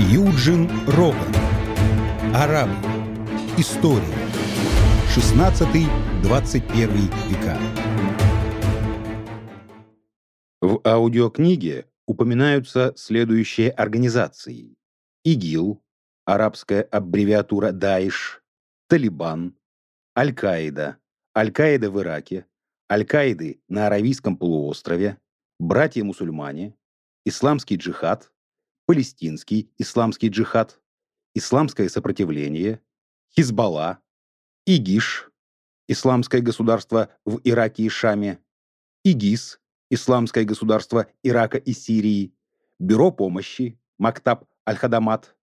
Юджин Роган. Арабы. История. 16-21 века. В аудиокниге упоминаются следующие организации. ИГИЛ, арабская аббревиатура Даиш, Талибан, Аль-Каида, Аль-Каида в Ираке, Аль-Каиды на Аравийском полуострове, братья-мусульмане, исламский джихад, палестинский исламский джихад, исламское сопротивление, Хизбалла, ИГИШ, исламское государство в Ираке и Шаме, ИГИС, исламское государство Ирака и Сирии, Бюро помощи, Мактаб Аль-Хадамат,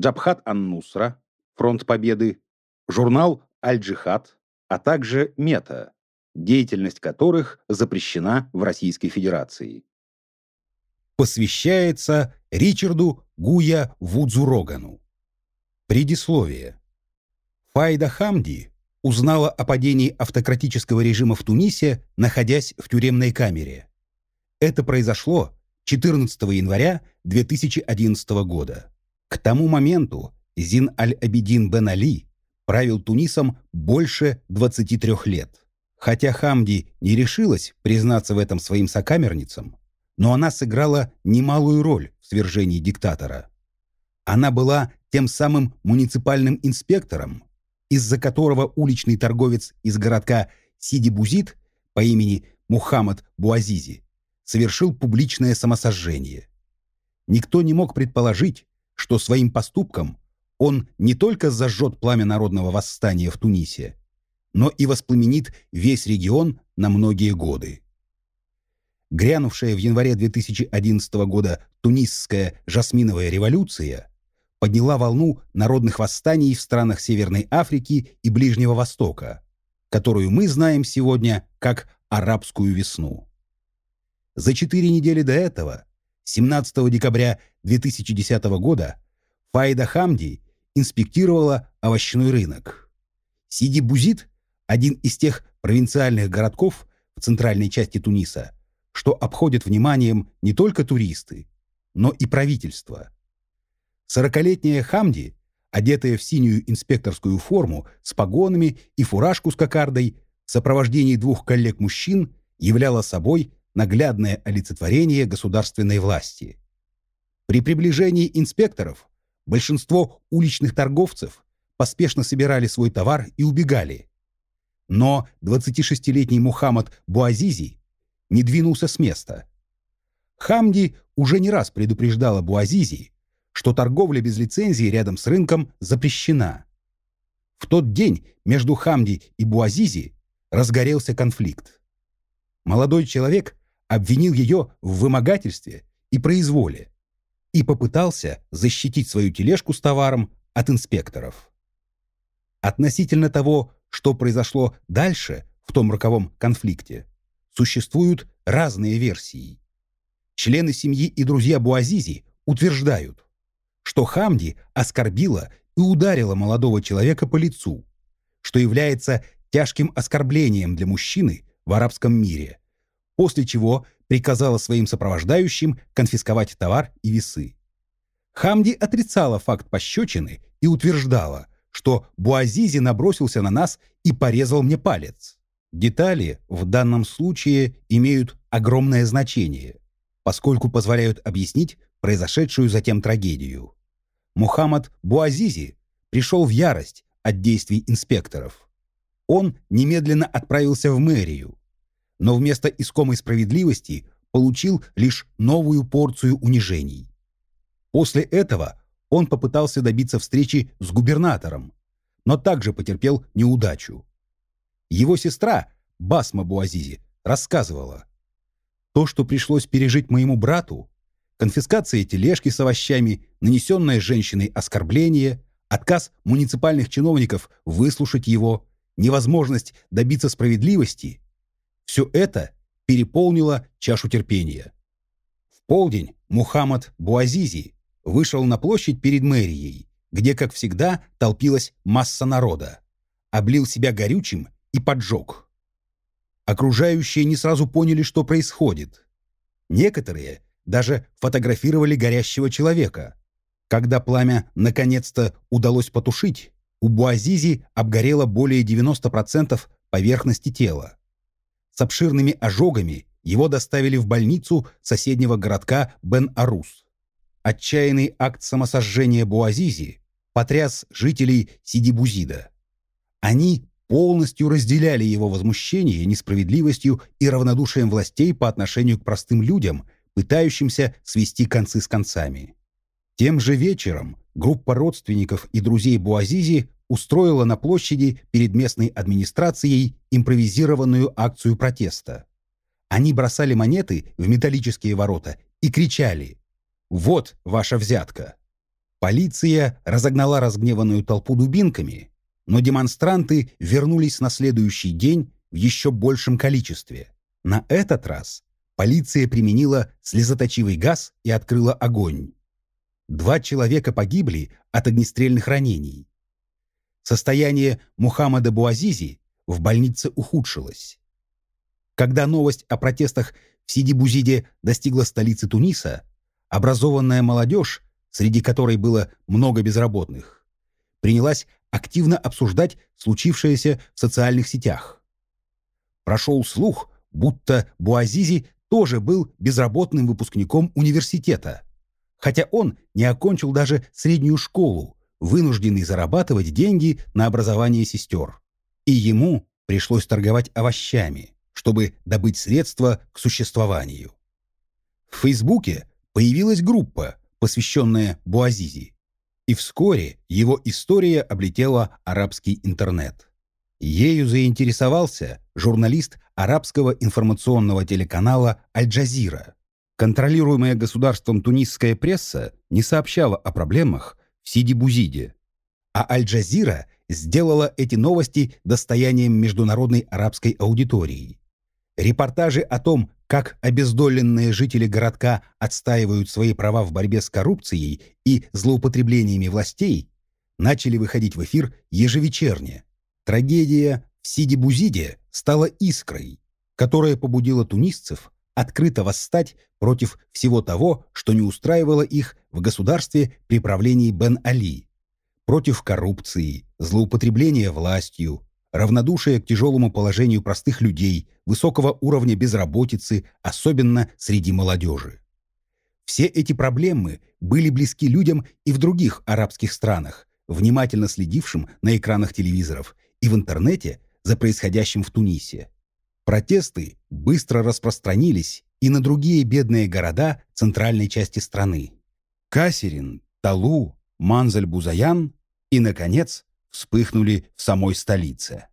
Джабхат Ан-Нусра, Фронт Победы, журнал Аль-Джихад, а также Мета, деятельность которых запрещена в Российской Федерации. Посвящается Ричарду Гуя Вудзурогану. Предисловие. Файда Хамди узнала о падении автократического режима в Тунисе, находясь в тюремной камере. Это произошло 14 января 2011 года. К тому моменту Зин Аль-Абидин Бен Али правил Тунисом больше 23 лет. Хотя Хамди не решилась признаться в этом своим сокамерницам, но она сыграла немалую роль в свержении диктатора. Она была тем самым муниципальным инспектором, из-за которого уличный торговец из городка Сиди-Бузит по имени Мухаммад Буазизи совершил публичное самосожжение. Никто не мог предположить, что своим поступком он не только зажжет пламя народного восстания в Тунисе, но и воспламенит весь регион на многие годы. Грянувшая в январе 2011 года тунисская жасминовая революция подняла волну народных восстаний в странах Северной Африки и Ближнего Востока, которую мы знаем сегодня как «арабскую весну». За четыре недели до этого, 17 декабря 2010 года, Фаида Хамди инспектировала овощной рынок. Сиди Бузит, один из тех провинциальных городков в центральной части Туниса, что обходят вниманием не только туристы, но и правительство. Сорокалетняя Хамди, одетая в синюю инспекторскую форму с погонами и фуражку с кокардой, в сопровождении двух коллег-мужчин являла собой наглядное олицетворение государственной власти. При приближении инспекторов большинство уличных торговцев поспешно собирали свой товар и убегали. Но 26-летний Мухаммад Буазизи не двинулся с места. Хамди уже не раз предупреждала Буазизи, что торговля без лицензии рядом с рынком запрещена. В тот день между Хамди и Буазизи разгорелся конфликт. Молодой человек обвинил ее в вымогательстве и произволе и попытался защитить свою тележку с товаром от инспекторов. Относительно того, что произошло дальше в том роковом конфликте, существуют разные версии. Члены семьи и друзья Буазизи утверждают, что Хамди оскорбила и ударила молодого человека по лицу, что является тяжким оскорблением для мужчины в арабском мире, после чего приказала своим сопровождающим конфисковать товар и весы. Хамди отрицала факт пощечины и утверждала, что Буазизи набросился на нас и порезал мне палец. Детали в данном случае имеют огромное значение, поскольку позволяют объяснить произошедшую затем трагедию. Мухаммад Буазизи пришел в ярость от действий инспекторов. Он немедленно отправился в мэрию, но вместо искомой справедливости получил лишь новую порцию унижений. После этого он попытался добиться встречи с губернатором, но также потерпел неудачу. Его сестра, Басма Буазизи, рассказывала, «То, что пришлось пережить моему брату, конфискация тележки с овощами, нанесенное женщиной оскорбление, отказ муниципальных чиновников выслушать его, невозможность добиться справедливости, все это переполнило чашу терпения. В полдень Мухаммад Буазизи вышел на площадь перед мэрией, где, как всегда, толпилась масса народа, облил себя горючим и поджег. Окружающие не сразу поняли, что происходит. Некоторые даже фотографировали горящего человека, Когда пламя наконец-то удалось потушить, у Буазизи обгорело более 90% поверхности тела. С обширными ожогами его доставили в больницу соседнего городка Бен-Арус. Отчаянный акт самосожжения Буазизи потряс жителей Сидибузида. Они полностью разделяли его возмущение несправедливостью и равнодушием властей по отношению к простым людям, пытающимся свести концы с концами. Тем же вечером группа родственников и друзей Буазизи устроила на площади перед местной администрацией импровизированную акцию протеста. Они бросали монеты в металлические ворота и кричали «Вот ваша взятка!». Полиция разогнала разгневанную толпу дубинками, но демонстранты вернулись на следующий день в еще большем количестве. На этот раз полиция применила слезоточивый газ и открыла огонь. Два человека погибли от огнестрельных ранений. Состояние Мухаммада Буазизи в больнице ухудшилось. Когда новость о протестах в Сиди-Бузиде достигла столицы Туниса, образованная молодежь, среди которой было много безработных, принялась активно обсуждать случившееся в социальных сетях. Прошел слух, будто Буазизи тоже был безработным выпускником университета, хотя он не окончил даже среднюю школу, вынужденный зарабатывать деньги на образование сестер. И ему пришлось торговать овощами, чтобы добыть средства к существованию. В Фейсбуке появилась группа, посвященная Буазизи, и вскоре его история облетела арабский интернет. Ею заинтересовался журналист арабского информационного телеканала «Аль-Джазира». Контролируемая государством тунисская пресса не сообщала о проблемах, в Сиди-Бузиде. А Аль-Джазира сделала эти новости достоянием международной арабской аудитории. Репортажи о том, как обездоленные жители городка отстаивают свои права в борьбе с коррупцией и злоупотреблениями властей, начали выходить в эфир ежевечерне. Трагедия в Сиди-Бузиде стала искрой, которая побудила тунисцев открыто восстать против всего того, что не устраивало их в государстве при правлении Бен-Али, против коррупции, злоупотребления властью, равнодушия к тяжелому положению простых людей, высокого уровня безработицы, особенно среди молодежи. Все эти проблемы были близки людям и в других арабских странах, внимательно следившим на экранах телевизоров и в интернете за происходящим в Тунисе. Протесты быстро распространились и на другие бедные города центральной части страны. Касерин, Талу, Манзель-Бузаян и, наконец, вспыхнули в самой столице.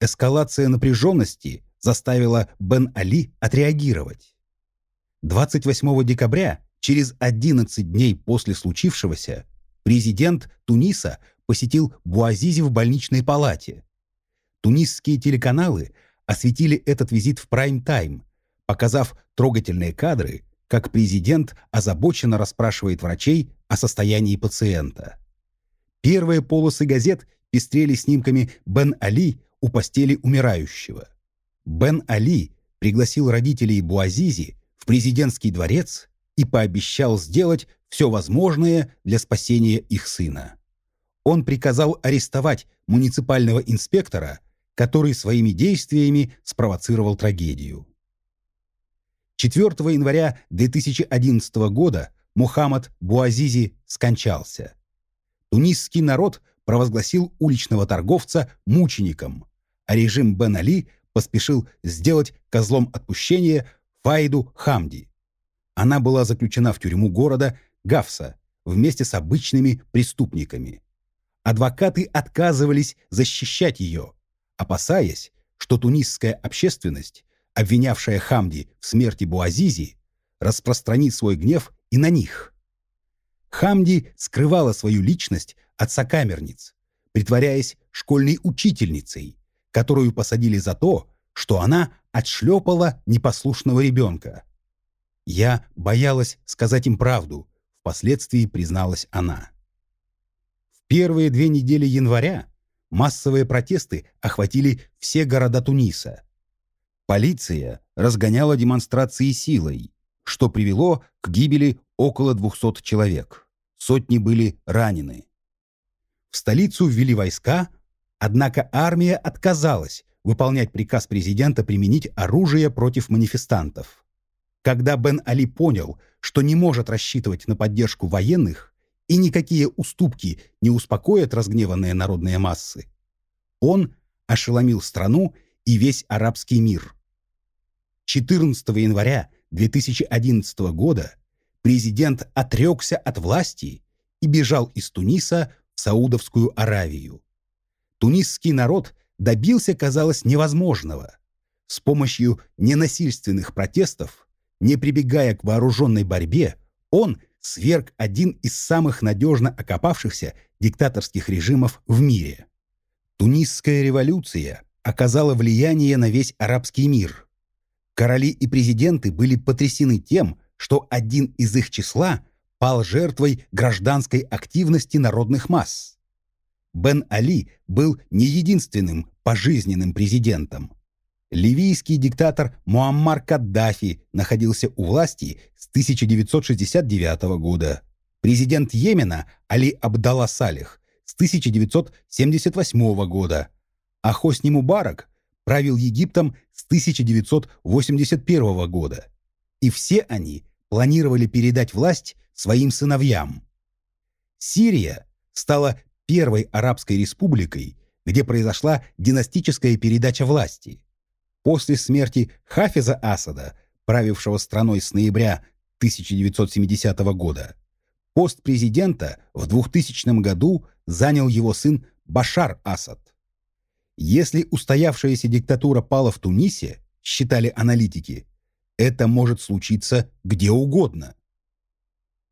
Эскалация напряженности заставила Бен-Али отреагировать. 28 декабря, через 11 дней после случившегося, президент Туниса посетил Буазизи в больничной палате. Тунисские телеканалы осветили этот визит в прайм-тайм, показав трогательные кадры, как президент озабоченно расспрашивает врачей о состоянии пациента. Первые полосы газет пестрели снимками Бен Али у постели умирающего. Бен Али пригласил родителей Буазизи в президентский дворец и пообещал сделать все возможное для спасения их сына. Он приказал арестовать муниципального инспектора – который своими действиями спровоцировал трагедию. 4 января 2011 года Мухаммад Буазизи скончался. Тунисский народ провозгласил уличного торговца мучеником, а режим Бен Али поспешил сделать козлом отпущения Файду Хамди. Она была заключена в тюрьму города Гафса вместе с обычными преступниками. Адвокаты отказывались защищать ее, опасаясь, что тунисская общественность, обвинявшая Хамди в смерти Буазизи, распространит свой гнев и на них. Хамди скрывала свою личность от сокамерниц, притворяясь школьной учительницей, которую посадили за то, что она отшлепала непослушного ребенка. Я боялась сказать им правду, впоследствии призналась она. В первые две недели января массовые протесты охватили все города Туниса. Полиция разгоняла демонстрации силой, что привело к гибели около 200 человек. Сотни были ранены. В столицу ввели войска, однако армия отказалась выполнять приказ президента применить оружие против манифестантов. Когда Бен Али понял, что не может рассчитывать на поддержку военных и никакие уступки не успокоят разгневанные народные массы, он ошеломил страну и весь арабский мир. 14 января 2011 года президент отрекся от власти и бежал из Туниса в Саудовскую Аравию. Тунисский народ добился, казалось, невозможного. С помощью ненасильственных протестов, не прибегая к вооруженной борьбе, он сверг один из самых надежно окопавшихся диктаторских режимов в мире. Тунисская революция оказала влияние на весь арабский мир. Короли и президенты были потрясены тем, что один из их числа пал жертвой гражданской активности народных масс. Бен Али был не единственным пожизненным президентом. Ливийский диктатор Муаммар Каддафи находился у власти с 1969 года. Президент Йемена Али Абдалла Салих с 1978 года, а Хосни Мубарак правил Египтом с 1981 года. И все они планировали передать власть своим сыновьям. Сирия стала первой арабской республикой, где произошла династическая передача власти. После смерти Хафиза Асада, правившего страной с ноября 1970 года, пост президента в 2000 году занял его сын Башар Асад. Если устоявшаяся диктатура пала в Тунисе, считали аналитики, это может случиться где угодно.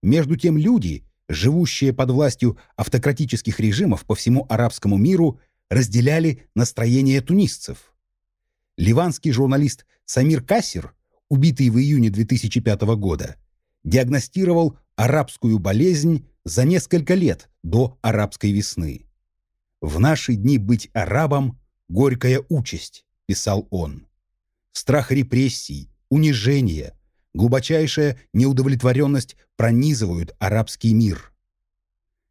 Между тем люди, живущие под властью автократических режимов по всему арабскому миру, разделяли настроение тунисцев. Ливанский журналист Самир Кассир, убитый в июне 2005 года, диагностировал арабскую болезнь за несколько лет до арабской весны. «В наши дни быть арабом – горькая участь», – писал он. Страх репрессий, унижения, глубочайшая неудовлетворенность пронизывают арабский мир.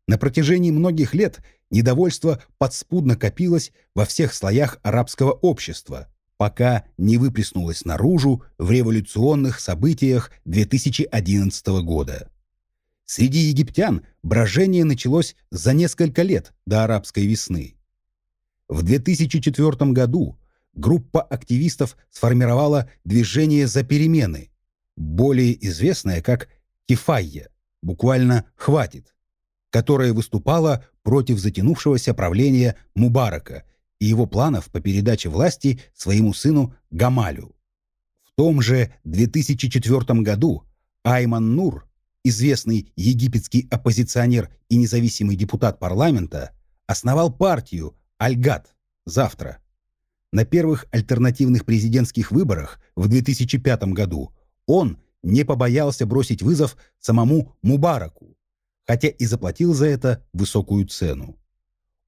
На протяжении многих лет недовольство подспудно копилось во всех слоях арабского общества, пока не выплеснулось наружу в революционных событиях 2011 года. Среди египтян брожение началось за несколько лет до арабской весны. В 2004 году группа активистов сформировала движение «За перемены», более известное как «Кефайя», буквально «хватит», которое выступало против затянувшегося правления Мубарака и его планов по передаче власти своему сыну Гамалю. В том же 2004 году Айман Нур известный египетский оппозиционер и независимый депутат парламента, основал партию «Альгат» завтра. На первых альтернативных президентских выборах в 2005 году он не побоялся бросить вызов самому Мубараку, хотя и заплатил за это высокую цену.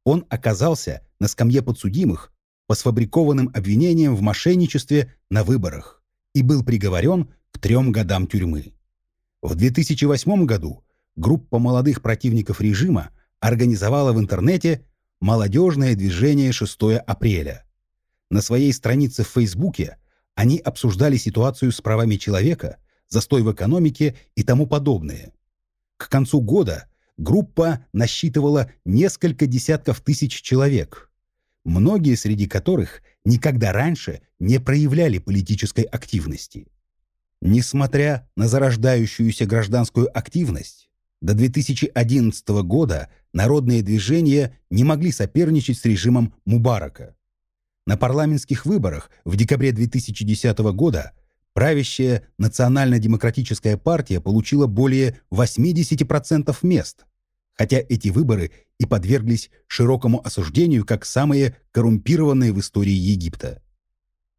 Он оказался на скамье подсудимых по сфабрикованным обвинениям в мошенничестве на выборах и был приговорен к трем годам тюрьмы. В 2008 году группа молодых противников режима организовала в интернете молодежное движение 6 апреля. На своей странице в Фейсбуке они обсуждали ситуацию с правами человека, застой в экономике и тому подобное. К концу года группа насчитывала несколько десятков тысяч человек, многие среди которых никогда раньше не проявляли политической активности. Несмотря на зарождающуюся гражданскую активность, до 2011 года народные движения не могли соперничать с режимом Мубарака. На парламентских выборах в декабре 2010 года правящая Национально-демократическая партия получила более 80% мест, хотя эти выборы и подверглись широкому осуждению как самые коррумпированные в истории Египта.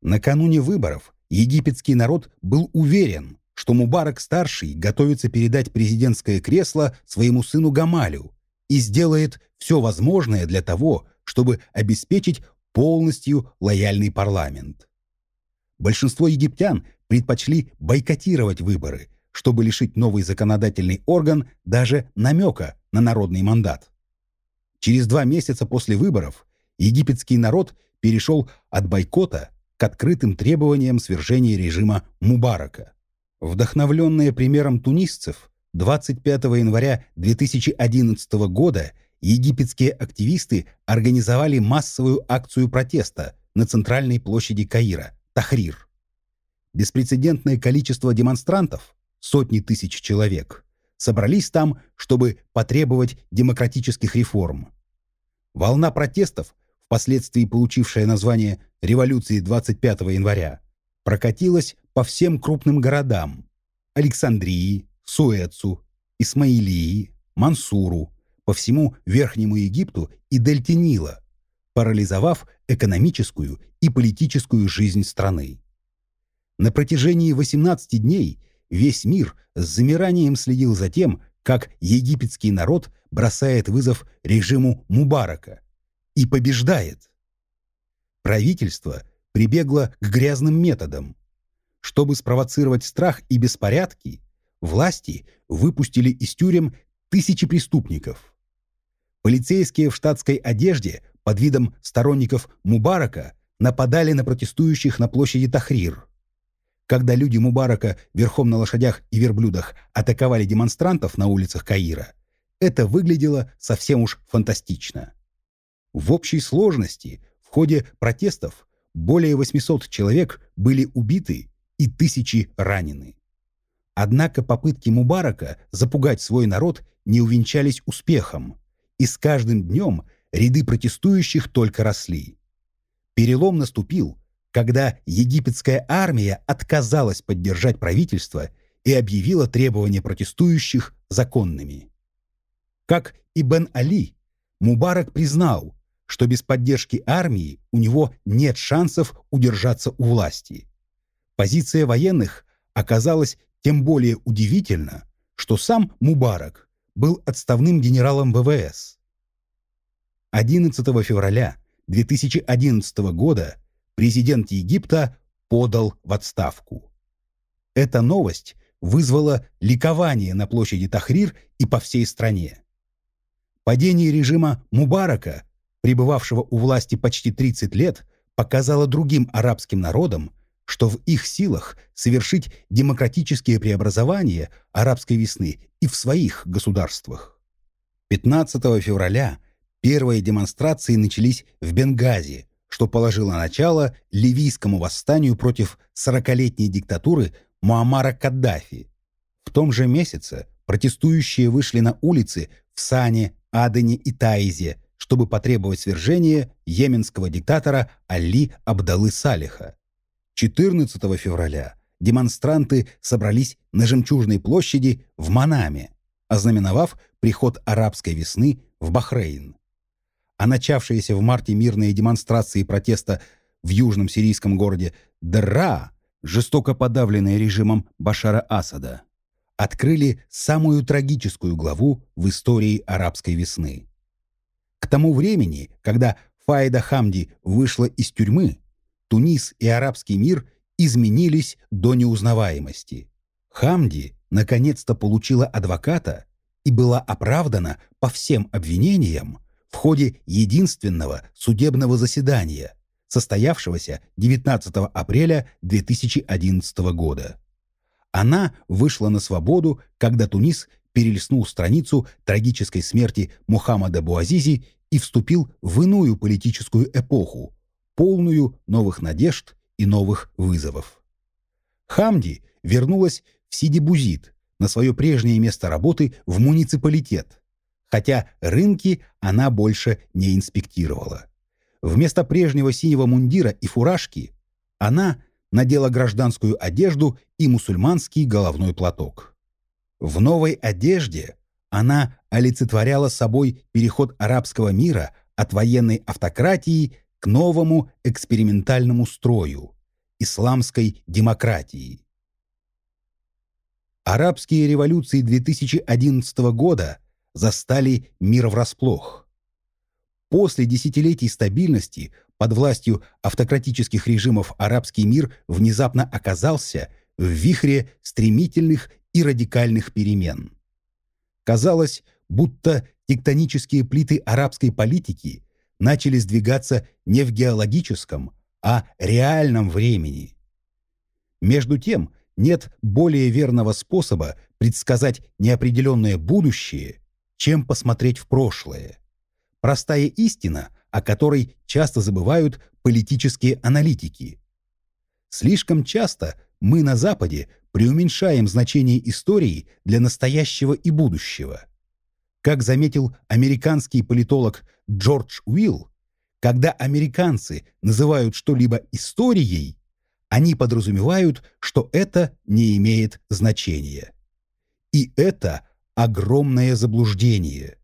Накануне выборов египетский народ был уверен, что Мубарак-старший готовится передать президентское кресло своему сыну Гамалю и сделает все возможное для того, чтобы обеспечить полностью лояльный парламент. Большинство египтян предпочли бойкотировать выборы, чтобы лишить новый законодательный орган даже намека на народный мандат. Через два месяца после выборов египетский народ перешел от бойкота к открытым требованиям свержения режима Мубарака. Вдохновленные примером тунисцев, 25 января 2011 года египетские активисты организовали массовую акцию протеста на центральной площади Каира – Тахрир. Беспрецедентное количество демонстрантов, сотни тысяч человек, собрались там, чтобы потребовать демократических реформ. Волна протестов, впоследствии получившая название «Революции 25 января», прокатилась по всем крупным городам – Александрии, Суэцу, Исмаилии, Мансуру, по всему Верхнему Египту и Дельте Нила, парализовав экономическую и политическую жизнь страны. На протяжении 18 дней весь мир с замиранием следил за тем, как египетский народ бросает вызов режиму Мубарака и побеждает. Правительство прибегло к грязным методам. Чтобы спровоцировать страх и беспорядки, власти выпустили из тюрем тысячи преступников. Полицейские в штатской одежде под видом сторонников Мубарака нападали на протестующих на площади Тахрир. Когда люди Мубарака верхом на лошадях и верблюдах атаковали демонстрантов на улицах Каира, это выглядело совсем уж фантастично. В общей сложности в ходе протестов более 800 человек были убиты и тысячи ранены. Однако попытки Мубарака запугать свой народ не увенчались успехом, и с каждым днем ряды протестующих только росли. Перелом наступил, когда египетская армия отказалась поддержать правительство и объявила требования протестующих законными. Как и Бен Али, Мубарак признал, что без поддержки армии у него нет шансов удержаться у власти. Позиция военных оказалась тем более удивительна, что сам Мубарак был отставным генералом ВВС. 11 февраля 2011 года президент Египта подал в отставку. Эта новость вызвала ликование на площади Тахрир и по всей стране. Падение режима Мубарака, пребывавшего у власти почти 30 лет, показало другим арабским народам, что в их силах совершить демократические преобразования арабской весны и в своих государствах. 15 февраля первые демонстрации начались в Бенгази, что положило начало ливийскому восстанию против 40-летней диктатуры Муаммара Каддафи. В том же месяце протестующие вышли на улицы в Сане, Адене и Таизе, чтобы потребовать свержения йеменского диктатора Али Абдалы Салиха. 14 февраля демонстранты собрались на Жемчужной площади в Манаме, ознаменовав приход арабской весны в Бахрейн. А начавшиеся в марте мирные демонстрации протеста в южном сирийском городе Дра, жестоко подавленные режимом Башара Асада, открыли самую трагическую главу в истории арабской весны. К тому времени, когда Фаида Хамди вышла из тюрьмы, Тунис и арабский мир изменились до неузнаваемости. Хамди наконец-то получила адвоката и была оправдана по всем обвинениям в ходе единственного судебного заседания, состоявшегося 19 апреля 2011 года. Она вышла на свободу, когда Тунис перелистнул страницу трагической смерти Мухаммада Буазизи и вступил в иную политическую эпоху, полную новых надежд и новых вызовов. Хамди вернулась в Сидибузит, на свое прежнее место работы в муниципалитет, хотя рынки она больше не инспектировала. Вместо прежнего синего мундира и фуражки она надела гражданскую одежду и мусульманский головной платок. В новой одежде она олицетворяла собой переход арабского мира от военной автократии к новому экспериментальному строю – исламской демократии. Арабские революции 2011 года застали мир врасплох. После десятилетий стабильности под властью автократических режимов арабский мир внезапно оказался в вихре стремительных и радикальных перемен. Казалось, будто тектонические плиты арабской политики начали сдвигаться не в геологическом, а реальном времени. Между тем, нет более верного способа предсказать неопределенное будущее, чем посмотреть в прошлое. Простая истина, о которой часто забывают политические аналитики. Слишком часто мы на Западе преуменьшаем значение истории для настоящего и будущего. Как заметил американский политолог Джордж Уилл, когда американцы называют что-либо историей, они подразумевают, что это не имеет значения. И это огромное заблуждение.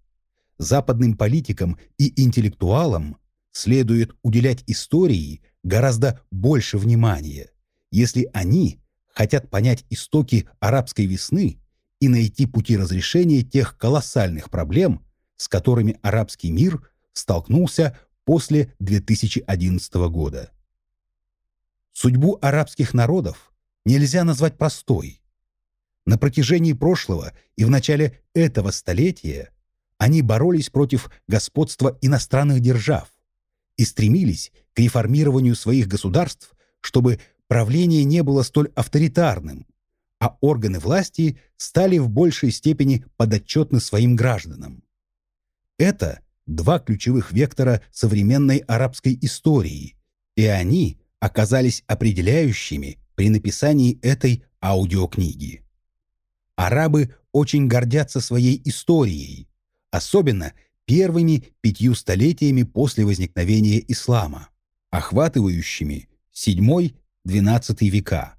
Западным политикам и интеллектуалам следует уделять истории гораздо больше внимания, если они хотят понять истоки арабской весны и найти пути разрешения тех колоссальных проблем, с которыми арабский мир столкнулся после 2011 года. Судьбу арабских народов нельзя назвать простой. На протяжении прошлого и в начале этого столетия они боролись против господства иностранных держав и стремились к реформированию своих государств, чтобы правление не было столь авторитарным, а органы власти стали в большей степени подотчетны своим гражданам. Это два ключевых вектора современной арабской истории, и они оказались определяющими при написании этой аудиокниги. Арабы очень гордятся своей историей, особенно первыми пятью столетиями после возникновения ислама, охватывающими 7-12 века.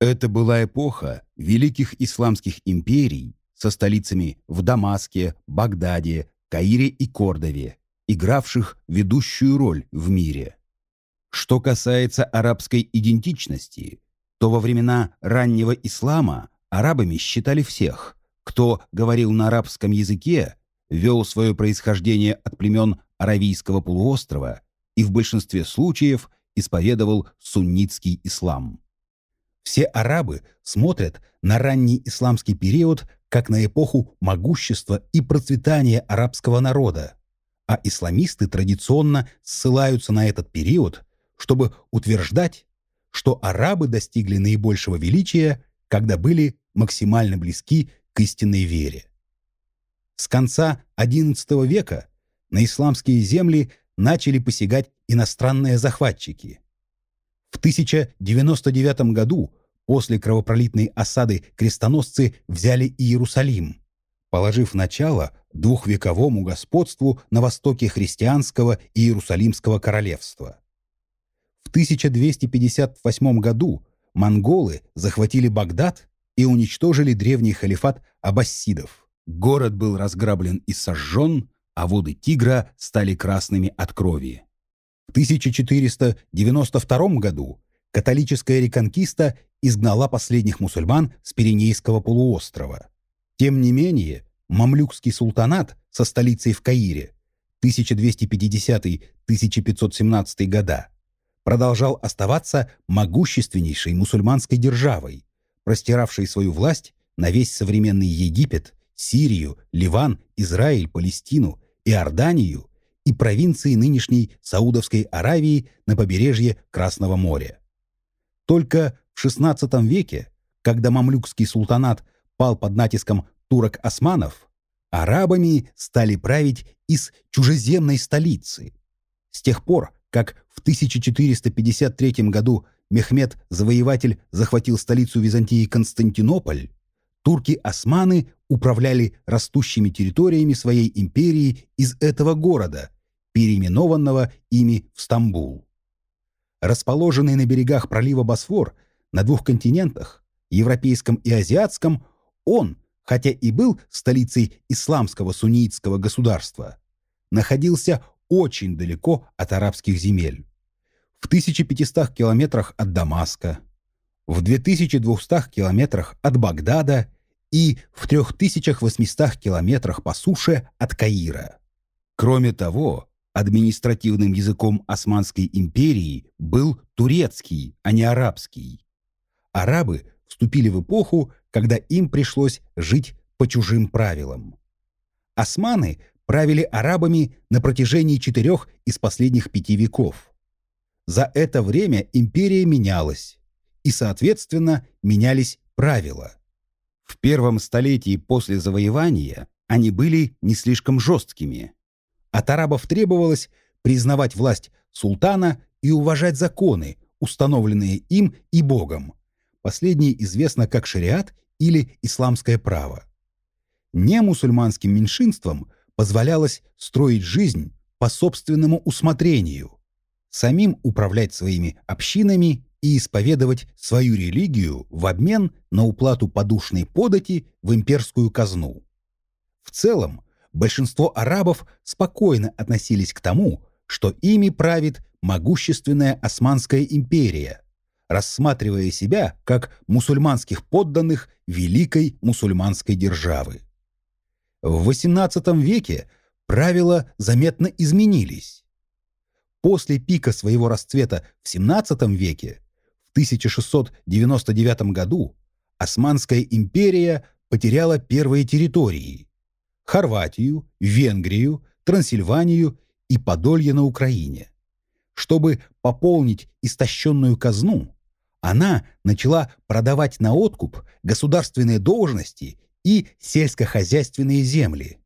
Это была эпоха великих исламских империй со столицами в Дамаске, Багдаде, Каире и Кордове, игравших ведущую роль в мире. Что касается арабской идентичности, то во времена раннего ислама арабами считали всех, кто говорил на арабском языке, вел свое происхождение от племен Аравийского полуострова и в большинстве случаев исповедовал суннитский ислам. Все арабы смотрят на ранний исламский период как на эпоху могущества и процветания арабского народа, а исламисты традиционно ссылаются на этот период, чтобы утверждать, что арабы достигли наибольшего величия, когда были максимально близки к истинной вере. С конца XI века на исламские земли начали посягать иностранные захватчики. В 1099 году после кровопролитной осады крестоносцы взяли Иерусалим, положив начало двухвековому господству на востоке христианского Иерусалимского королевства. В 1258 году монголы захватили Багдад и уничтожили древний халифат аббасидов. Город был разграблен и сожжен, а воды Тигра стали красными от крови. В 1492 году католическая реконкиста изгнала последних мусульман с Пиренейского полуострова. Тем не менее, мамлюкский султанат со столицей в Каире 1250-1517 года продолжал оставаться могущественнейшей мусульманской державой, простиравшей свою власть на весь современный Египет, Сирию, Ливан, Израиль, Палестину, Иорданию и провинции нынешней Саудовской Аравии на побережье Красного моря. Только в XVI веке, когда мамлюкский султанат пал под натиском турок-османов, арабами стали править из чужеземной столицы. С тех пор, как в 1453 году Мехмед Завоеватель захватил столицу Византии Константинополь, турки-османы управляли растущими территориями своей империи из этого города, переименованного ими в Стамбул. Расположенный на берегах пролива Босфор на двух континентах, европейском и азиатском, он, хотя и был столицей исламского суннитского государства, находился очень далеко от арабских земель. В 1500 километрах от Дамаска, в 2200 километрах от Багдада и в 3800 километрах по суше от Каира. Кроме того, административным языком Османской империи был турецкий, а не арабский. Арабы вступили в эпоху, когда им пришлось жить по чужим правилам. Османы правили арабами на протяжении четырех из последних пяти веков. За это время империя менялась, и, соответственно, менялись правила. В первом столетии после завоевания они были не слишком жесткими. От арабов требовалось признавать власть султана и уважать законы, установленные им и Богом. Последнее известно как шариат или исламское право. Немусульманским меньшинствам позволялось строить жизнь по собственному усмотрению, самим управлять своими общинами и исповедовать свою религию в обмен на уплату подушной подати в имперскую казну. В целом, большинство арабов спокойно относились к тому, что ими правит могущественная Османская империя, рассматривая себя как мусульманских подданных великой мусульманской державы. В XVIII веке правила заметно изменились. После пика своего расцвета в XVII веке, в 1699 году, Османская империя потеряла первые территории – Хорватию, Венгрию, Трансильванию и Подолье на Украине. Чтобы пополнить истощенную казну, она начала продавать на откуп государственные должности и сельскохозяйственные земли.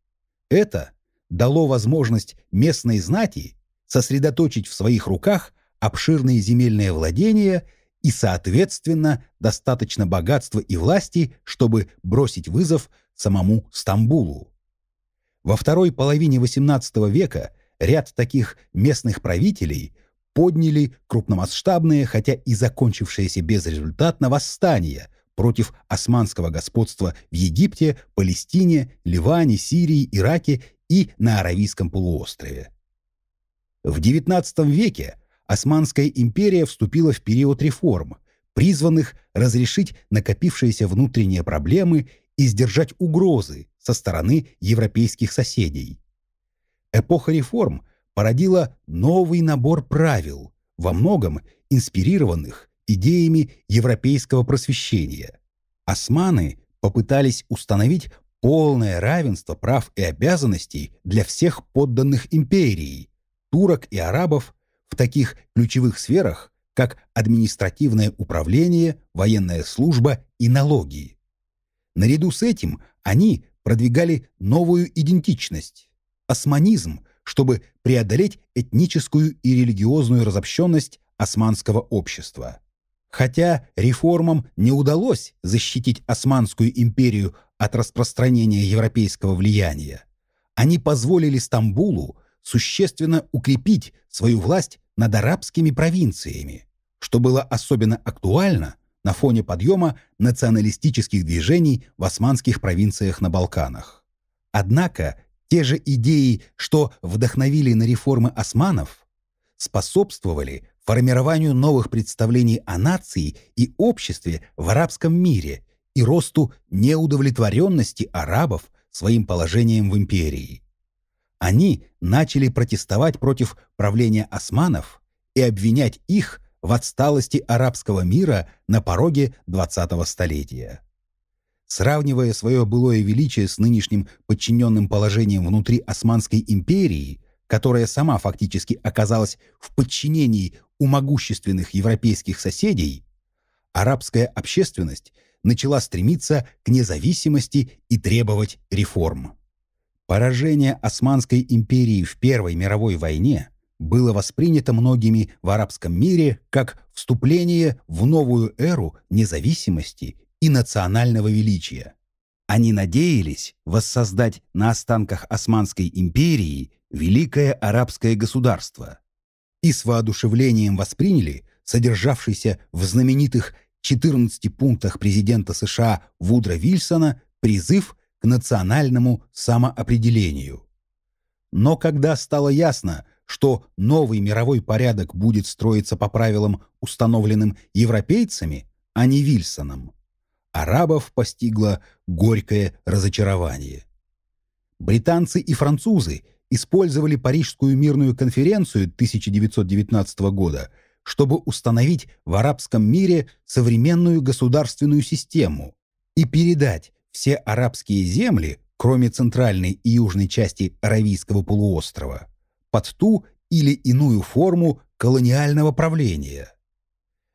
Это дало возможность местной знати сосредоточить в своих руках обширные земельные владения и, соответственно, достаточно богатства и власти, чтобы бросить вызов самому Стамбулу. Во второй половине XVIII века ряд таких местных правителей подняли крупномасштабные, хотя и закончившиеся безрезультатно восстания против османского господства в Египте, Палестине, Ливане, Сирии, Ираке и на Аравийском полуострове. В XIX веке Османская империя вступила в период реформ, призванных разрешить накопившиеся внутренние проблемы и сдержать угрозы со стороны европейских соседей. Эпоха реформ породила новый набор правил, во многом инспирированных идеями европейского просвещения. Османы попытались установить полное равенство прав и обязанностей для всех подданных империи, турок и арабов в таких ключевых сферах, как административное управление, военная служба и налоги. Наряду с этим они продвигали новую идентичность – османизм, чтобы преодолеть этническую и религиозную разобщенность османского общества. Хотя реформам не удалось защитить Османскую империю от распространения европейского влияния, они позволили Стамбулу существенно укрепить свою власть над арабскими провинциями, что было особенно актуально на фоне подъема националистических движений в османских провинциях на Балканах. Однако те же идеи, что вдохновили на реформы османов, способствовали формированию новых представлений о нации и обществе в арабском мире и росту неудовлетворенности арабов своим положением в империи. Они начали протестовать против правления османов и обвинять их в отсталости арабского мира на пороге 20-го столетия. Сравнивая свое былое величие с нынешним подчиненным положением внутри Османской империи, которая сама фактически оказалась в подчинении у могущественных европейских соседей, арабская общественность начала стремиться к независимости и требовать реформ. Поражение Османской империи в Первой мировой войне было воспринято многими в арабском мире как вступление в новую эру независимости и национального величия. Они надеялись воссоздать на останках Османской империи великое арабское государство и с воодушевлением восприняли содержавшийся в знаменитых 14 пунктах президента США Вудро Вильсона призыв к национальному самоопределению. Но когда стало ясно, что новый мировой порядок будет строиться по правилам, установленным европейцами, а не Вильсоном, арабов постигло горькое разочарование. Британцы и французы использовали Парижскую мирную конференцию 1919 года, чтобы установить в арабском мире современную государственную систему и передать все арабские земли, кроме центральной и южной части Аравийского полуострова, под ту или иную форму колониального правления.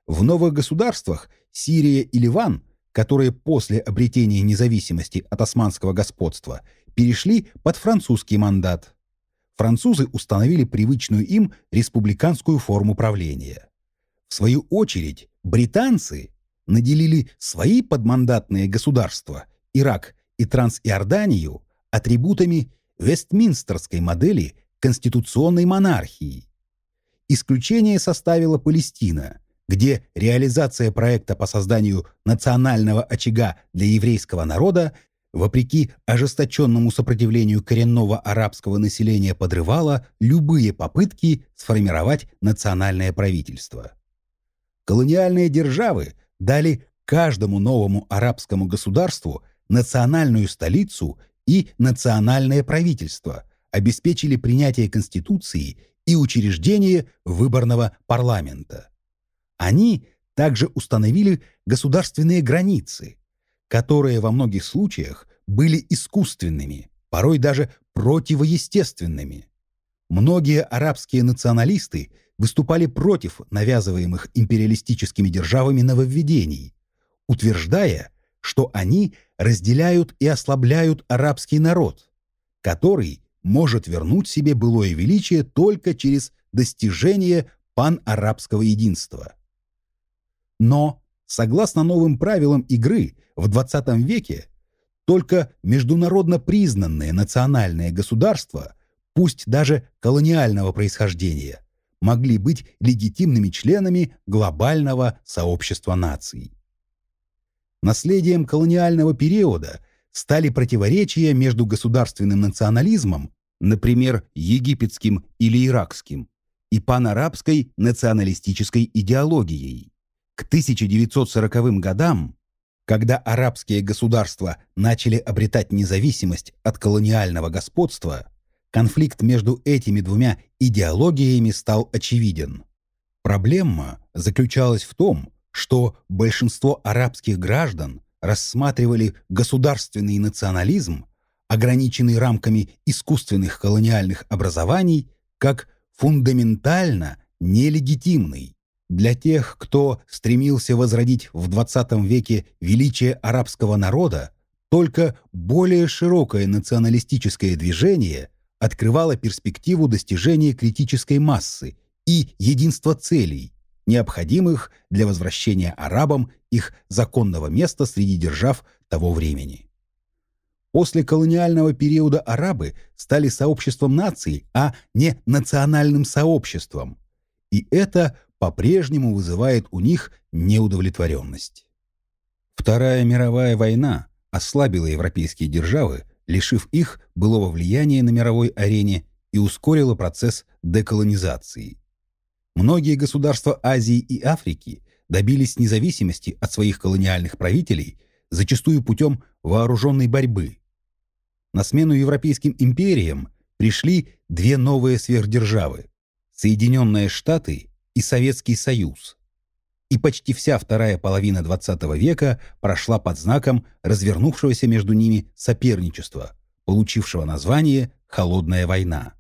В новых государствах Сирия и Ливан, которые после обретения независимости от османского господства перешли под французский мандат. Французы установили привычную им республиканскую форму правления. В свою очередь, британцы наделили свои подмандатные государства, Ирак и Трансиорданию, атрибутами Вестминстерской модели конституционной монархии. Исключение составила Палестина, где реализация проекта по созданию национального очага для еврейского народа вопреки ожесточенному сопротивлению коренного арабского населения подрывала любые попытки сформировать национальное правительство. Колониальные державы дали каждому новому арабскому государству национальную столицу и национальное правительство, обеспечили принятие Конституции и учреждение выборного парламента. Они также установили государственные границы, которые во многих случаях были искусственными, порой даже противоестественными. Многие арабские националисты выступали против навязываемых империалистическими державами нововведений, утверждая, что они разделяют и ослабляют арабский народ, который может вернуть себе былое величие только через достижение панарабского единства. Но, согласно новым правилам игры, в XX веке только международно признанные национальные государства, пусть даже колониального происхождения, могли быть легитимными членами глобального сообщества наций. Наследием колониального периода стали противоречия между государственным национализмом, например, египетским или иракским, и панарабской националистической идеологией. К 1940 годам, когда арабские государства начали обретать независимость от колониального господства, конфликт между этими двумя идеологиями стал очевиден. Проблема заключалась в том, что большинство арабских граждан рассматривали государственный национализм, ограниченный рамками искусственных колониальных образований, как фундаментально нелегитимный. Для тех, кто стремился возродить в XX веке величие арабского народа, только более широкое националистическое движение открывало перспективу достижения критической массы и единства целей, необходимых для возвращения арабам их законного места среди держав того времени. После колониального периода арабы стали сообществом наций, а не национальным сообществом. И это по-прежнему вызывает у них неудовлетворенность. Вторая мировая война ослабила европейские державы, лишив их былого влияния на мировой арене и ускорила процесс деколонизации. Многие государства Азии и Африки добились независимости от своих колониальных правителей, зачастую путем вооруженной борьбы. На смену европейским империям пришли две новые сверхдержавы – Соединенные Штаты и Советский Союз. И почти вся вторая половина XX века прошла под знаком развернувшегося между ними соперничества, получившего название «Холодная война».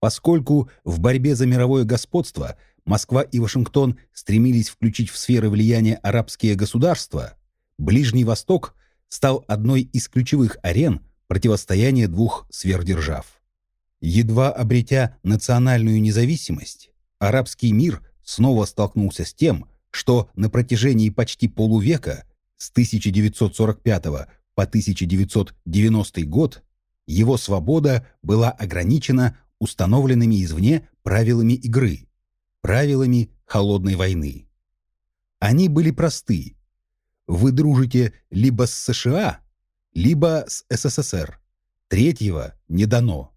Поскольку в борьбе за мировое господство Москва и Вашингтон стремились включить в сферы влияния арабские государства, Ближний Восток стал одной из ключевых арен противостояния двух сверхдержав. Едва обретя национальную независимость, арабский мир снова столкнулся с тем, что на протяжении почти полувека, с 1945 по 1990 год, его свобода была ограничена установленными извне правилами игры, правилами холодной войны. Они были просты. Вы дружите либо с США, либо с СССР. Третьего не дано.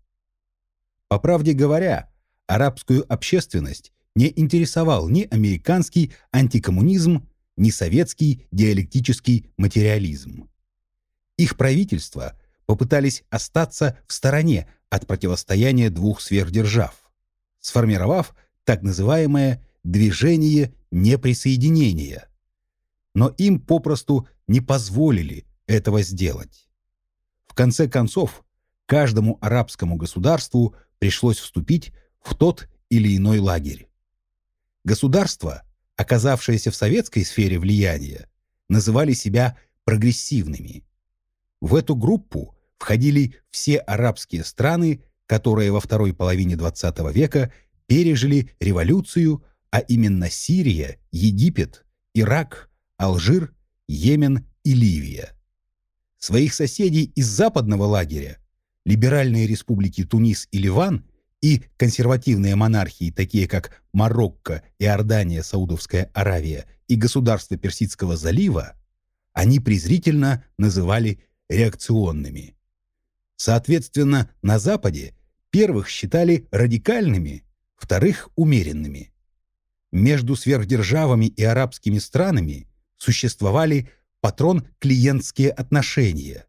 По правде говоря, арабскую общественность не интересовал ни американский антикоммунизм, ни советский диалектический материализм. Их правительства попытались остаться в стороне от противостояния двух сверхдержав, сформировав так называемое «движение неприсоединения». Но им попросту не позволили этого сделать. В конце концов, каждому арабскому государству пришлось вступить в тот или иной лагерь. Государства, оказавшиеся в советской сфере влияния, называли себя прогрессивными. В эту группу входили все арабские страны, которые во второй половине XX века пережили революцию, а именно Сирия, Египет, Ирак, Алжир, Йемен и Ливия. Своих соседей из западного лагеря, либеральные республики Тунис и Ливан и консервативные монархии, такие как Марокко, Иордания, Саудовская Аравия и государства Персидского залива, они презрительно называли реакционными. Соответственно, на Западе первых считали радикальными, вторых – умеренными. Между сверхдержавами и арабскими странами существовали патрон-клиентские отношения,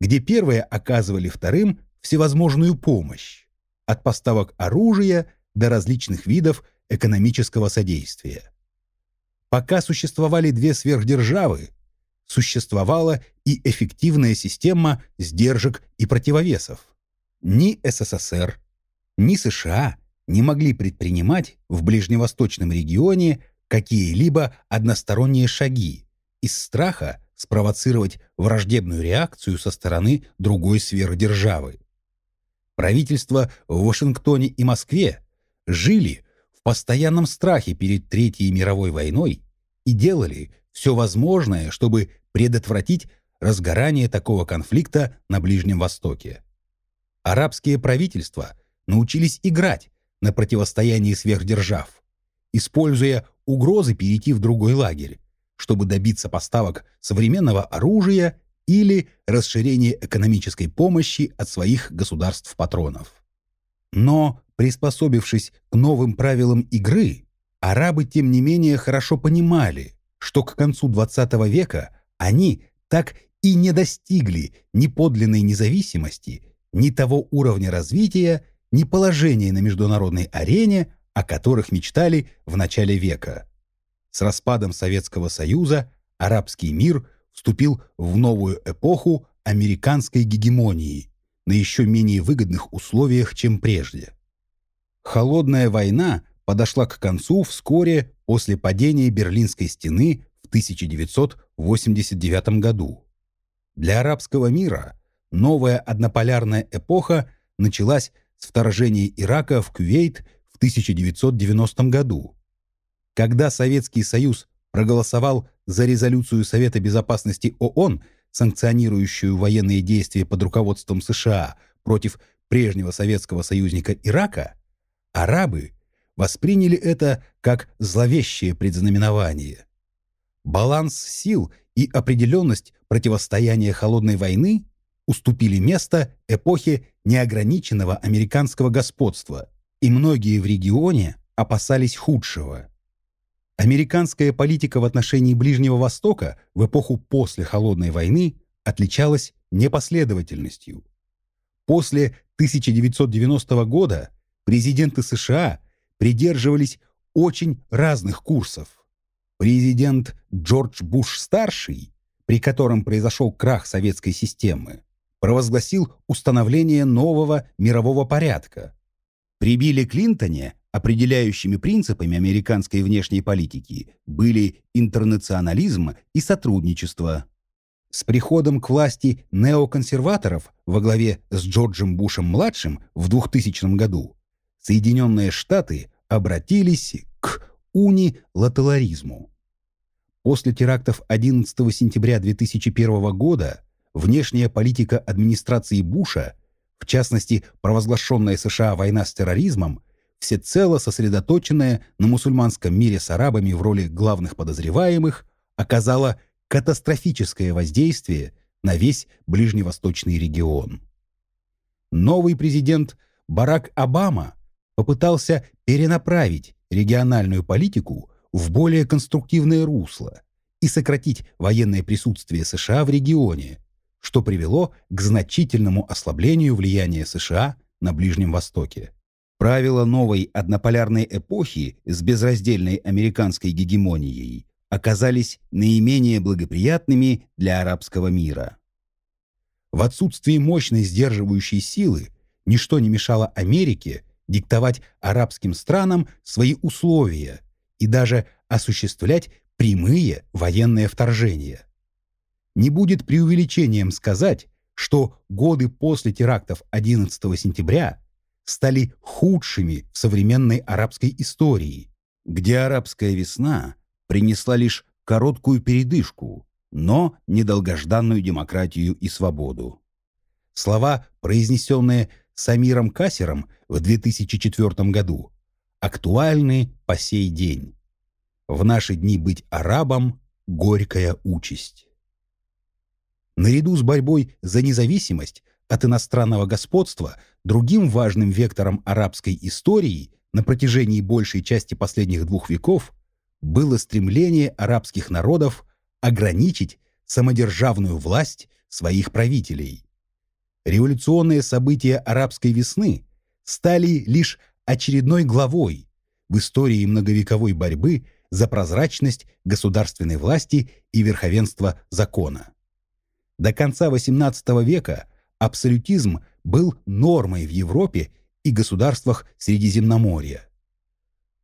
где первые оказывали вторым всевозможную помощь, от поставок оружия до различных видов экономического содействия. Пока существовали две сверхдержавы, существовала и эффективная система сдержек и противовесов. Ни СССР, ни США не могли предпринимать в ближневосточном регионе какие-либо односторонние шаги из страха спровоцировать враждебную реакцию со стороны другой сверхдержавы. Правительства в Вашингтоне и Москве жили в постоянном страхе перед Третьей мировой войной и делали все возможное, чтобы предотвратить разгорание такого конфликта на Ближнем Востоке. Арабские правительства научились играть на противостоянии сверхдержав, используя угрозы перейти в другой лагерь, чтобы добиться поставок современного оружия или расширения экономической помощи от своих государств-патронов. Но, приспособившись к новым правилам игры, арабы, тем не менее, хорошо понимали, что к концу XX века они так и не достигли ни подлинной независимости, ни того уровня развития, ни положения на международной арене, о которых мечтали в начале века. С распадом Советского Союза арабский мир вступил в новую эпоху американской гегемонии на еще менее выгодных условиях, чем прежде. Холодная война подошла к концу вскоре после падения Берлинской стены в 1989 году. Для арабского мира новая однополярная эпоха началась с вторжения Ирака в Кувейт 1990 году. Когда Советский Союз проголосовал за резолюцию Совета Безопасности ООН, санкционирующую военные действия под руководством США против прежнего советского союзника Ирака, арабы восприняли это как зловещее предзнаменование. Баланс сил и определенность противостояния холодной войны уступили место эпохе неограниченного американского господства, и многие в регионе опасались худшего. Американская политика в отношении Ближнего Востока в эпоху после Холодной войны отличалась непоследовательностью. После 1990 года президенты США придерживались очень разных курсов. Президент Джордж Буш-старший, при котором произошел крах советской системы, провозгласил установление нового мирового порядка. При Билли Клинтоне определяющими принципами американской внешней политики были интернационализм и сотрудничество. С приходом к власти неоконсерваторов во главе с Джорджем Бушем-младшим в 2000 году Соединенные Штаты обратились к унилатерализму. После терактов 11 сентября 2001 года внешняя политика администрации Буша, в частности, провозглашенная США война с терроризмом, всецело сосредоточенная на мусульманском мире с арабами в роли главных подозреваемых, оказала катастрофическое воздействие на весь ближневосточный регион. Новый президент Барак Обама попытался перенаправить региональную политику в более конструктивное русло и сократить военное присутствие США в регионе, что привело к значительному ослаблению влияния США на Ближнем Востоке. Правила новой однополярной эпохи с безраздельной американской гегемонией оказались наименее благоприятными для арабского мира. В отсутствии мощной сдерживающей силы ничто не мешало Америке диктовать арабским странам свои условия и даже осуществлять прямые военные вторжения. Не будет преувеличением сказать, что годы после терактов 11 сентября стали худшими в современной арабской истории, где арабская весна принесла лишь короткую передышку, но недолгожданную демократию и свободу. Слова, произнесенные Самиром Кассером в 2004 году, актуальны по сей день. В наши дни быть арабом – горькая участь. Наряду с борьбой за независимость от иностранного господства другим важным вектором арабской истории на протяжении большей части последних двух веков было стремление арабских народов ограничить самодержавную власть своих правителей. Революционные события арабской весны стали лишь очередной главой в истории многовековой борьбы за прозрачность государственной власти и верховенство закона. До конца XVIII века абсолютизм был нормой в Европе и государствах Средиземноморья.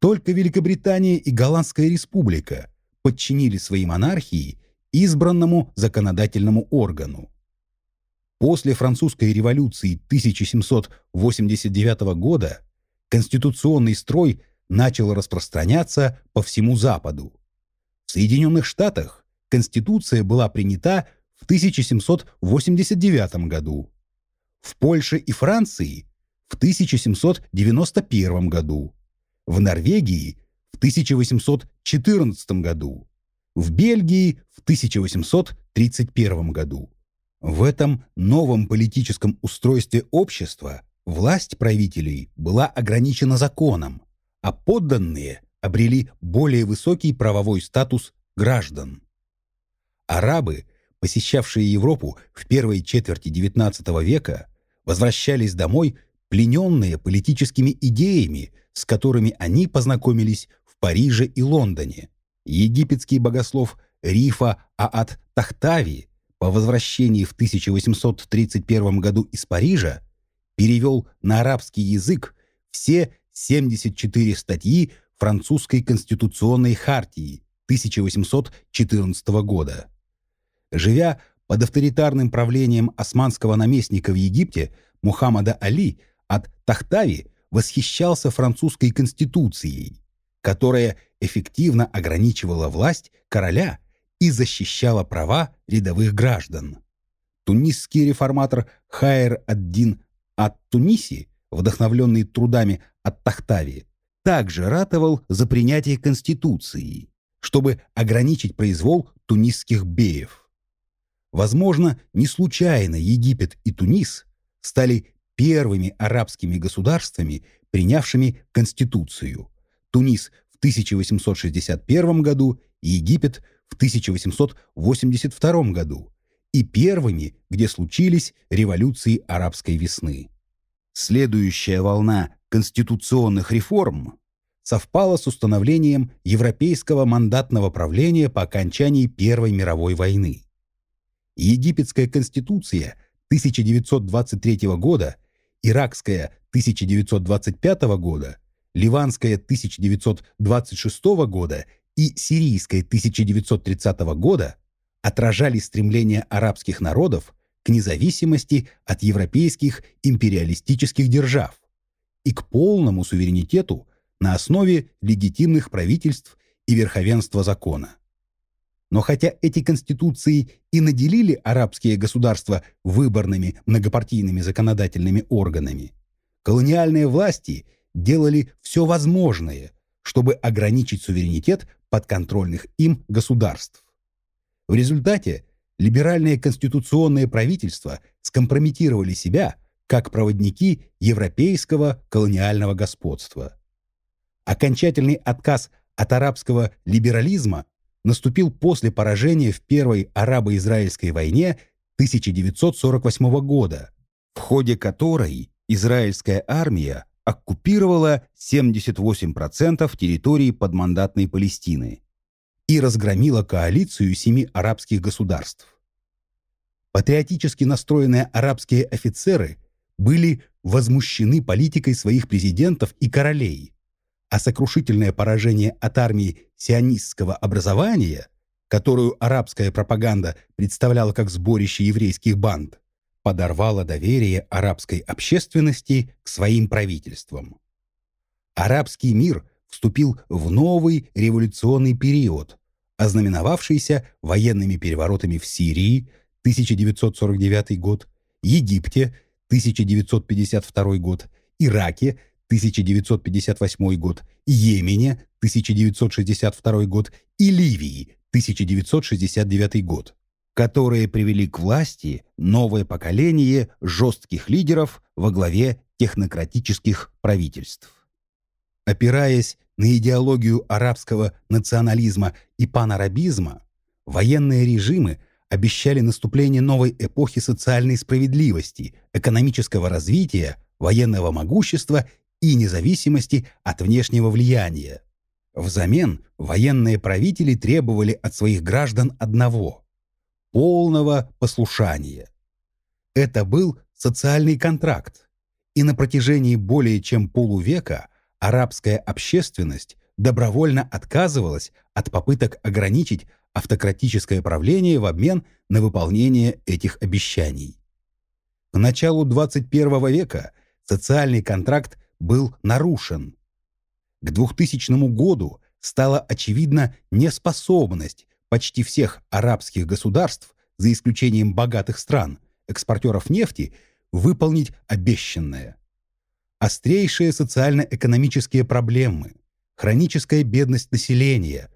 Только Великобритания и Голландская республика подчинили свои монархии избранному законодательному органу. После французской революции 1789 года конституционный строй начал распространяться по всему Западу. В Соединенных Штатах Конституция была принята в 1789 году, в Польше и Франции в 1791 году, в Норвегии в 1814 году, в Бельгии в 1831 году. В этом новом политическом устройстве общества власть правителей была ограничена законом, а подданные обрели более высокий правовой статус граждан. Арабы – посещавшие Европу в первой четверти XIX века, возвращались домой плененные политическими идеями, с которыми они познакомились в Париже и Лондоне. Египетский богослов Рифа Аат Тахтави по возвращении в 1831 году из Парижа перевел на арабский язык все 74 статьи французской конституционной хартии 1814 года. Живя под авторитарным правлением османского наместника в Египте Мухаммада Али от Тахтави восхищался французской конституцией, которая эффективно ограничивала власть короля и защищала права рядовых граждан. Тунисский реформатор Хайр ад-Дин ат-Туниси, вдохновленный трудами от Тахтави, также ратовал за принятие конституции, чтобы ограничить произвол тунисских беев. Возможно, не случайно Египет и Тунис стали первыми арабскими государствами, принявшими Конституцию. Тунис в 1861 году, Египет в 1882 году и первыми, где случились революции арабской весны. Следующая волна конституционных реформ совпала с установлением европейского мандатного правления по окончании Первой мировой войны. Египетская конституция 1923 года, Иракская 1925 года, Ливанская 1926 года и Сирийская 1930 года отражали стремление арабских народов к независимости от европейских империалистических держав и к полному суверенитету на основе легитимных правительств и верховенства закона. Но хотя эти конституции и наделили арабские государства выборными многопартийными законодательными органами, колониальные власти делали все возможное, чтобы ограничить суверенитет подконтрольных им государств. В результате либеральные конституционные правительства скомпрометировали себя как проводники европейского колониального господства. Окончательный отказ от арабского либерализма наступил после поражения в Первой арабо-израильской войне 1948 года, в ходе которой израильская армия оккупировала 78% территории подмандатной Палестины. и разгромила коалицию семи арабских государств. Патриотически настроенные арабские офицеры были возмущены политикой своих президентов и королей, а сокрушительное поражение от армии сионистского образования, которую арабская пропаганда представляла как сборище еврейских банд, подорвало доверие арабской общественности к своим правительствам. Арабский мир вступил в новый революционный период, ознаменовавшийся военными переворотами в Сирии 1949 год, Египте 1952 год, Ираке 1958 год, Йемене 1962 год и Ливии 1969 год, которые привели к власти новое поколение жестких лидеров во главе технократических правительств. Опираясь на идеологию арабского национализма и панарабизма, военные режимы обещали наступление новой эпохи социальной справедливости, экономического развития, военного могущества и независимости от внешнего влияния. Взамен военные правители требовали от своих граждан одного – полного послушания. Это был социальный контракт, и на протяжении более чем полувека арабская общественность добровольно отказывалась от попыток ограничить автократическое правление в обмен на выполнение этих обещаний. К началу 21 века социальный контракт был нарушен. К 2000 году стала очевидна неспособность почти всех арабских государств, за исключением богатых стран, экспортеров нефти, выполнить обещанное. Острейшие социально-экономические проблемы, хроническая бедность населения,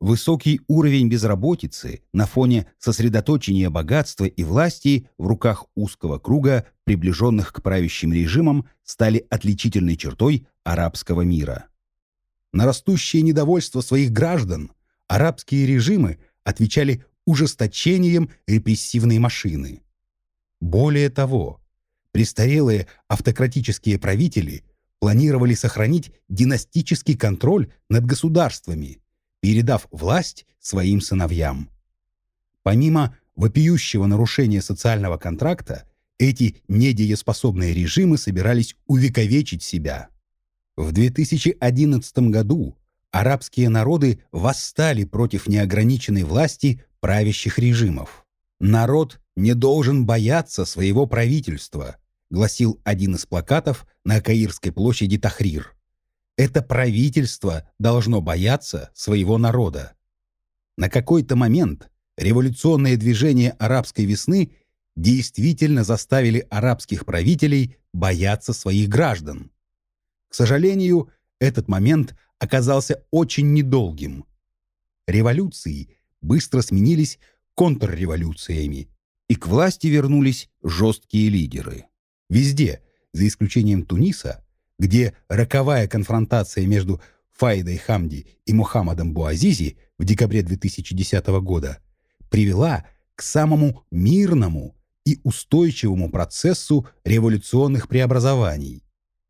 высокий уровень безработицы на фоне сосредоточения богатства и власти в руках узкого круга, приближенных к правящим режимам, стали отличительной чертой арабского мира. На растущее недовольство своих граждан арабские режимы отвечали ужесточением репрессивной машины. Более того, престарелые автократические правители планировали сохранить династический контроль над государствами – передав власть своим сыновьям. Помимо вопиющего нарушения социального контракта, эти недееспособные режимы собирались увековечить себя. В 2011 году арабские народы восстали против неограниченной власти правящих режимов. «Народ не должен бояться своего правительства», гласил один из плакатов на Каирской площади Тахрир. Это правительство должно бояться своего народа. На какой-то момент революционное движение арабской весны действительно заставили арабских правителей бояться своих граждан. К сожалению, этот момент оказался очень недолгим. Революции быстро сменились контрреволюциями, и к власти вернулись жесткие лидеры. Везде, за исключением Туниса, где роковая конфронтация между Фаидой Хамди и Мухаммадом Буазизи в декабре 2010 года привела к самому мирному и устойчивому процессу революционных преобразований.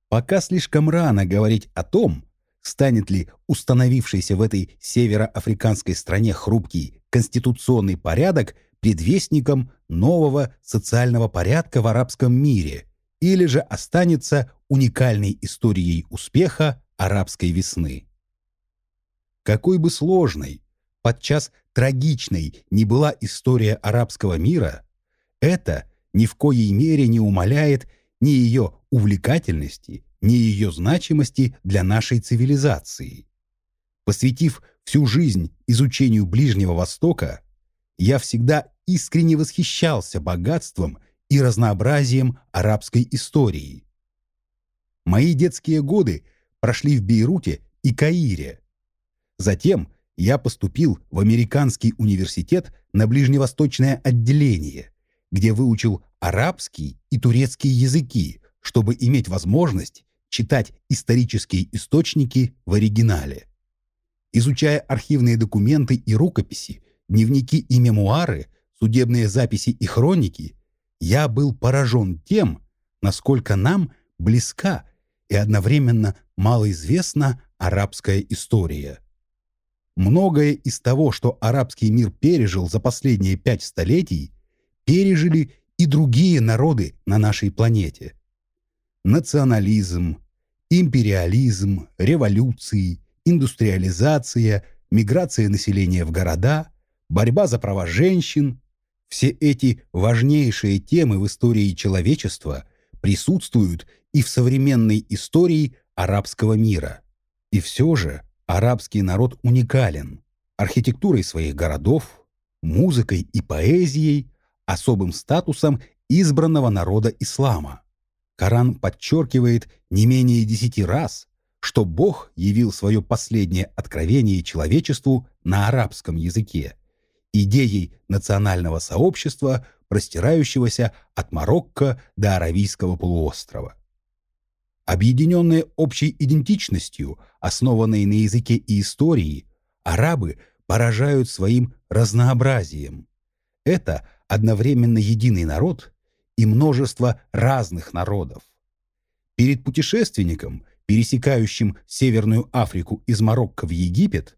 Пока слишком рано говорить о том, станет ли установившийся в этой североафриканской стране хрупкий конституционный порядок предвестником нового социального порядка в арабском мире – или же останется уникальной историей успеха арабской весны. Какой бы сложной, подчас трагичной ни была история арабского мира, это ни в коей мере не умаляет ни ее увлекательности, ни ее значимости для нашей цивилизации. Посвятив всю жизнь изучению Ближнего Востока, я всегда искренне восхищался богатством и разнообразием арабской истории. Мои детские годы прошли в Бейруте и Каире. Затем я поступил в Американский университет на ближневосточное отделение, где выучил арабский и турецкий языки, чтобы иметь возможность читать исторические источники в оригинале. Изучая архивные документы и рукописи, дневники и мемуары, судебные записи и хроники, я был поражен тем, насколько нам близка и одновременно малоизвестна арабская история. многое из того, что арабский мир пережил за последние пять столетий, пережили и другие народы на нашей планете. Национализм, империализм, революции, индустриализация, миграция населения в города, борьба за права женщин – все эти важнейшие темы в истории человечества присутствуют и в современной истории арабского мира. И все же арабский народ уникален архитектурой своих городов, музыкой и поэзией, особым статусом избранного народа ислама. Коран подчеркивает не менее десяти раз, что Бог явил свое последнее откровение человечеству на арабском языке, идеей национального сообщества, простирающегося от Марокко до Аравийского полуострова. Объединенные общей идентичностью, основанной на языке и истории, арабы поражают своим разнообразием. Это одновременно единый народ и множество разных народов. Перед путешественником, пересекающим Северную Африку из Марокко в Египет,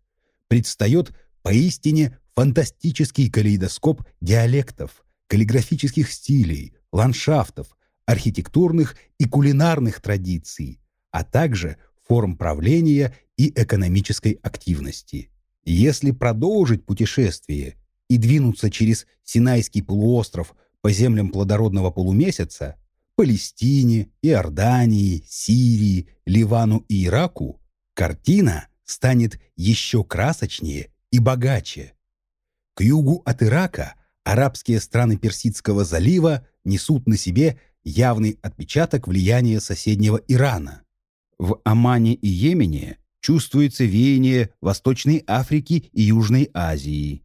предстает поистине фантастический калейдоскоп диалектов, каллиграфических стилей, ландшафтов, архитектурных и кулинарных традиций, а также форм правления и экономической активности. Если продолжить путешествие и двинуться через Синайский полуостров по землям плодородного полумесяца, Палестине, Иордании, Сирии, Ливану и Ираку, картина станет еще красочнее и богаче. К югу от Ирака арабские страны Персидского залива несут на себе явный отпечаток влияния соседнего Ирана. В Омане и Йемене чувствуется веяние Восточной Африки и Южной Азии.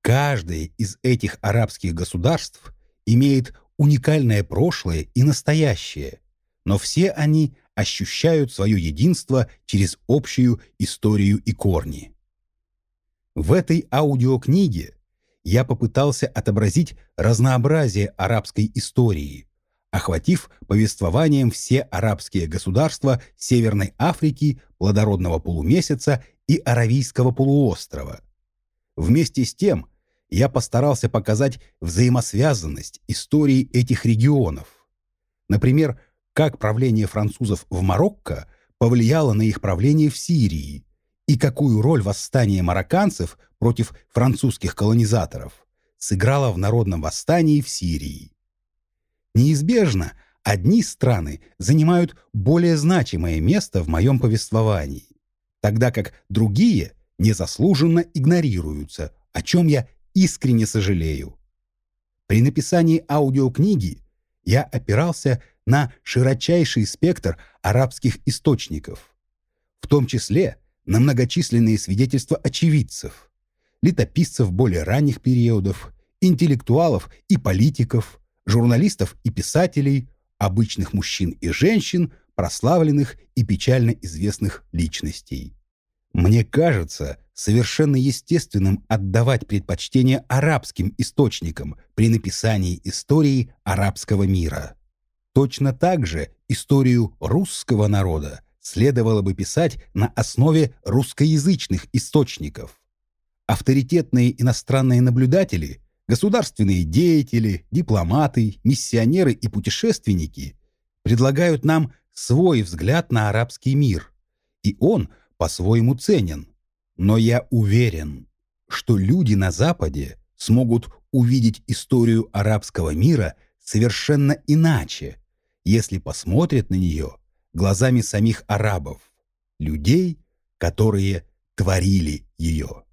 Каждое из этих арабских государств имеет уникальное прошлое и настоящее, но все они ощущают свое единство через общую историю и корни. В этой аудиокниге я попытался отобразить разнообразие арабской истории, охватив повествованием все арабские государства Северной Африки, плодородного полумесяца и Аравийского полуострова. Вместе с тем я постарался показать взаимосвязанность истории этих регионов. Например, как правление французов в Марокко повлияло на их правление в Сирии и какую роль восстание марокканцев против французских колонизаторов сыграло в народном восстании в Сирии. Неизбежно одни страны занимают более значимое место в моем повествовании, тогда как другие незаслуженно игнорируются, о чем я искренне сожалею. При написании аудиокниги я опирался на широчайший спектр арабских источников, в том числе на многочисленные свидетельства очевидцев, летописцев более ранних периодов, интеллектуалов и политиков, журналистов и писателей, обычных мужчин и женщин, прославленных и печально известных личностей. Мне кажется совершенно естественным отдавать предпочтение арабским источникам при написании истории арабского мира. Точно так же историю русского народа следовало бы писать на основе русскоязычных источников. Авторитетные иностранные наблюдатели, государственные деятели, дипломаты, миссионеры и путешественники предлагают нам свой взгляд на арабский мир, и он – по-своему ценен. Но я уверен, что люди на Западе смогут увидеть историю арабского мира совершенно иначе, если посмотрят на нее глазами самих арабов, людей, которые творили ее.